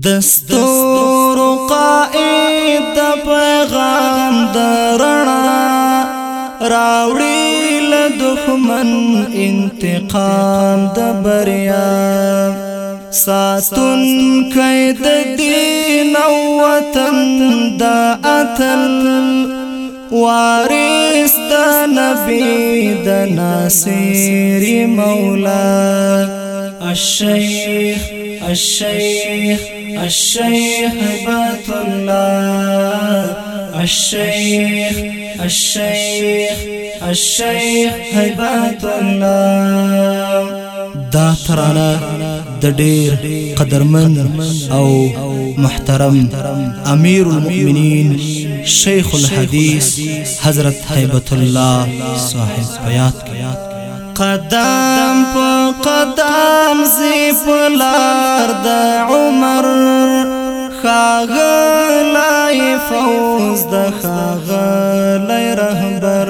دستور قائد د پیغام درنا راوړي له دښمن انتقام د بریا ساتون قید دین او وطن د اتل وارث د نبی د ناصری مولا الشيخ الشيخ الشيخ بات الله الشيخ الشيخ الشيخ هبات الله دا ترانه د ډیر قدرمن او محترم امیر المؤمنین شیخ الحدیث حضرت هیبت الله صاحب بیات قدم په قدم زی پلار د عمر خاغلای فوز د خاغلای رهبر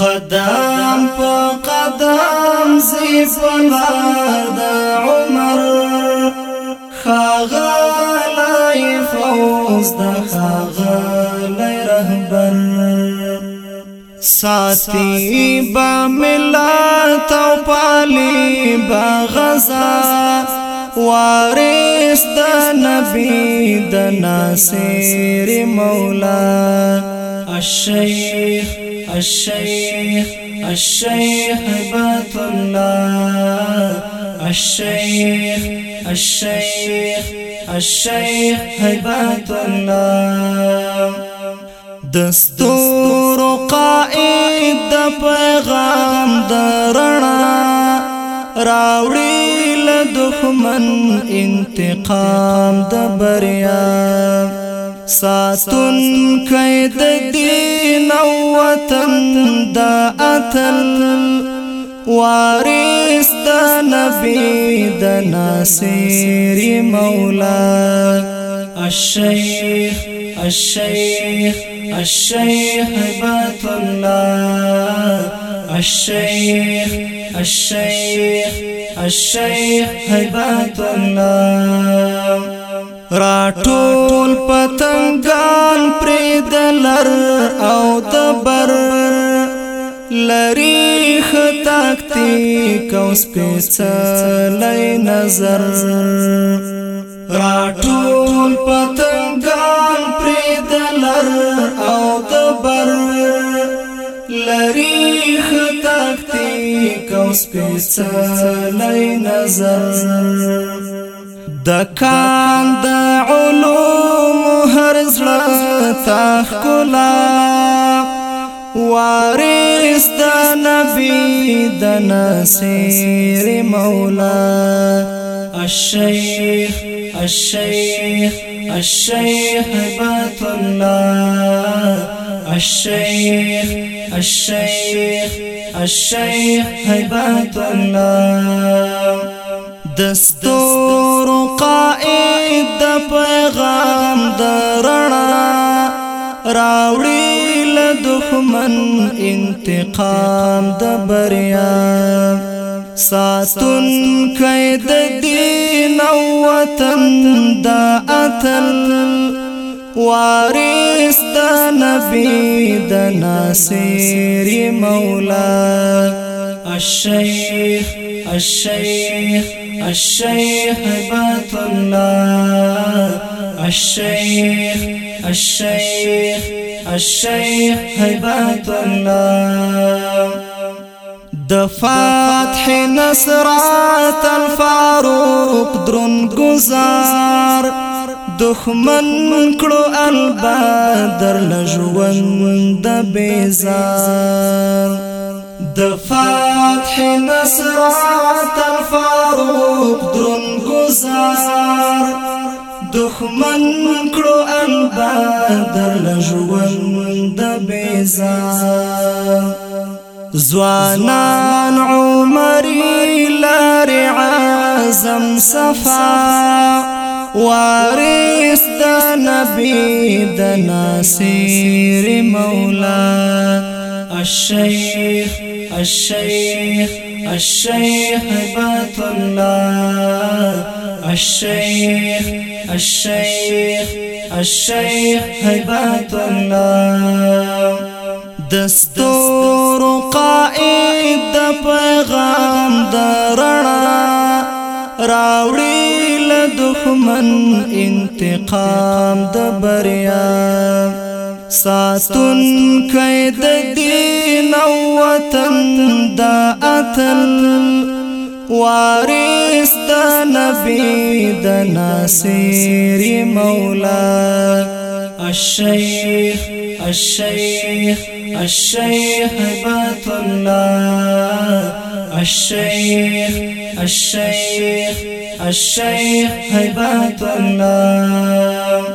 قدم په قدم زی پلار د عمر ساتی با ملت او پالی با غزا وارث د نبی د ناصر مولا الشيخ الشيخ الشيخ بات الله الشيخ الشيخ الشيخ هبات الله دستور قائد د پیغام درنا راوړي له دښمن انتقام د بریا ساتن قید دین او وطن د اتل وارث د نبی د ناصر مولا الشيخ الشيخ الشيخ هبات الله الشيخ الشيخ الشيخ هبات الله راټول پتنګان پرې دلر او دبر لری خطاکتی کوس پیسلای نظر راټول پتنګان لري تاکتیک او سپیڅلې نظر د کان د علوم هر زړه تا خلا وارث د نبی د نصیر مولا الشيخ الشيخ الشيخ بات الله الشيخ الشيخ الشيخ هيبة الله دستور قائد د پیغام درنا راوړي له دښمن انتقام د بریا ساتن قید دین او وطن دا اتل وارث د نبی د ناصر مولا الشيخ الشيخ الشيخ بات الله الشيخ الشيخ الشيخ هبات الله د فتح نصرات الفاروق درن گزار دخمن کړو البا در لژوند بیزار د فتح نصرات الفاروق درن گزار دخمن کړو البا در لژوند بیزار زوانان عمر لار عزم صفا وارث د نبی د ناصر مولا الشيخ الشيخ الشيخ بات الله الشيخ الشيخ الشيخ بات الله دستور قائد د پیغام درنا راوړي دښمن انتقام د بریا ساتون کید دین او وطن د اتل وارث د نبی د ناصر مولا الشيخ الشيخ الشيخ بات الله الشيخ الشيخ الشيخ هيبات الله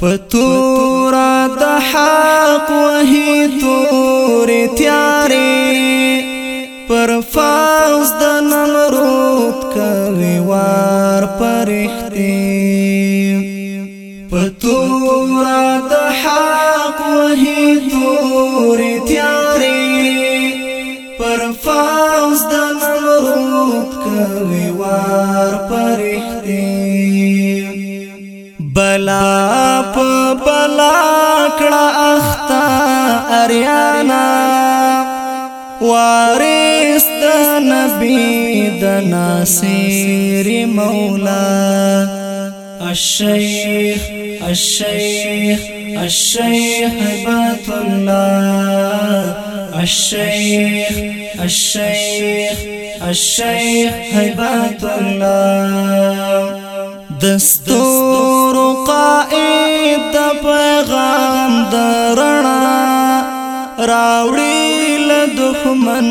پتورا د حق وهي تور تیارې پر فاز د نن روت کوي وار پرختي بلا په بلا کړه اختا اریانا وارث د نبی د ناصر مولا الشيخ الشيخ الشيخ هبات الله الشيخ الشيخ الشيخ هبات الله دستور قائد پیغام درنا راوړي له دښمن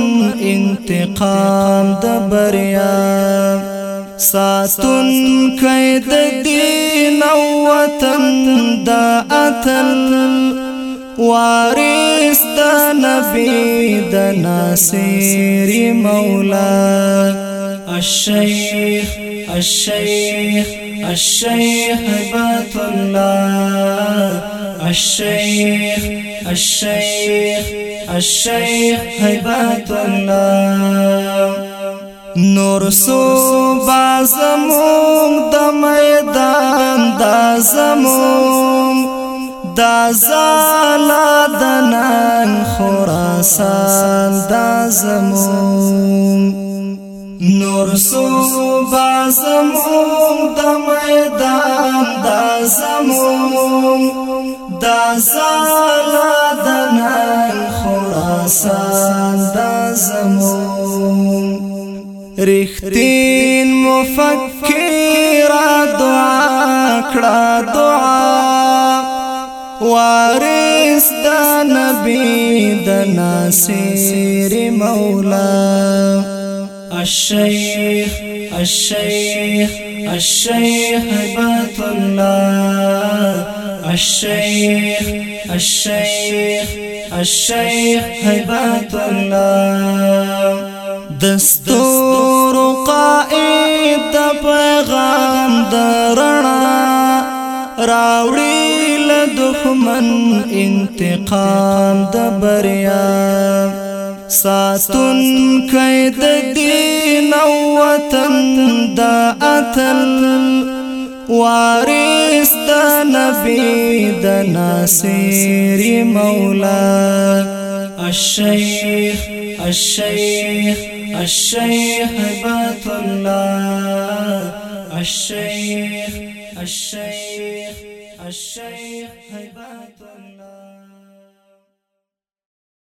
انتقام د بریا ساتون قید دین او وطن د اتل وارث د نبی د ناصر مولا الشيخ الشيخ الشيخ هبة الله الشيخ الشيخ الشيخ هبة الله نور سو بازمون د میدان د زمون دا زالا دنان خراسان دا زمون نور سو بازمون د میدان د زمون د زالا د نن خراسان د زمون رښتین مفکر دعا کړه دعا وارث د نبی د ناصر مولا الشيخ الشيخ الشيخ هبة الله الشيخ الشيخ الشيخ هبة الله دستور قائد بغام پیغام درنا راوړي لدخمن انتقام دبريا ساتون قید دین او وطن دا اتل وارث د نبی د ناصر مولا الشيخ الشيخ الشيخ بات الله الشيخ الشيخ الشيخ هيبات